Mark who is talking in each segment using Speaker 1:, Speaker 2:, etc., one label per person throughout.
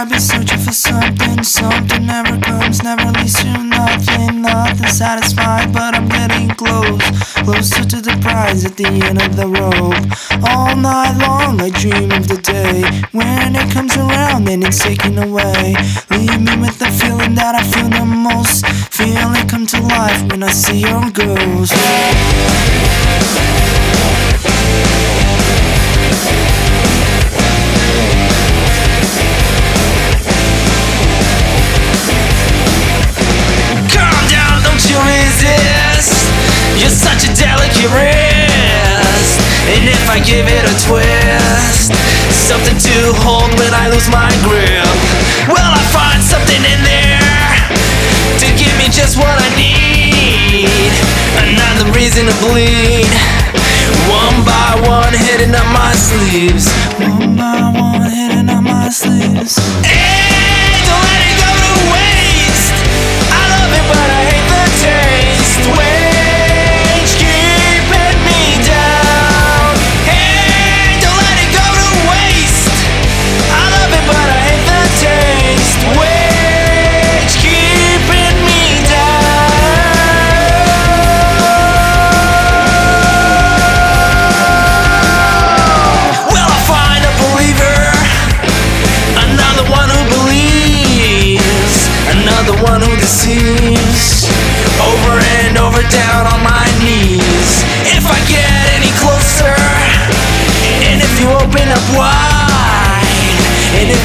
Speaker 1: I've been searching for something, something never comes, never leads to nothing, nothing satisfied, but I'm getting close, closer to the prize at the end of the rope. All night long, I dream of the day when it comes around and it's taken away. Leave me with the feeling that I feel the most, feeling come to life when I see your ghost.
Speaker 2: Give it a twist, something to hold when I lose my grip. Well, I find something in there to give me just what I need. Another reason to bleed. One by one, hitting up my sleeves.
Speaker 1: One by one, hitting on my sleeves.
Speaker 2: Hey, don't let it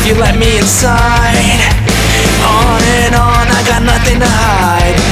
Speaker 2: you let me inside, on and on, I got nothing to hide.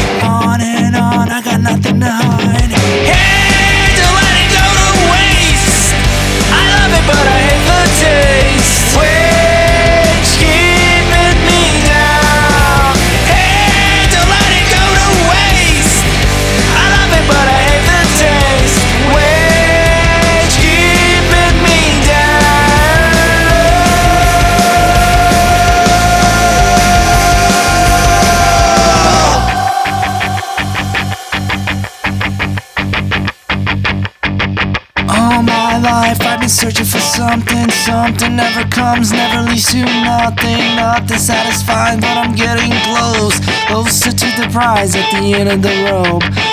Speaker 1: All my life I've been searching for something, something never comes, never leads to nothing, nothing satisfying, but I'm getting close, oh, closer to the prize at the end of the rope.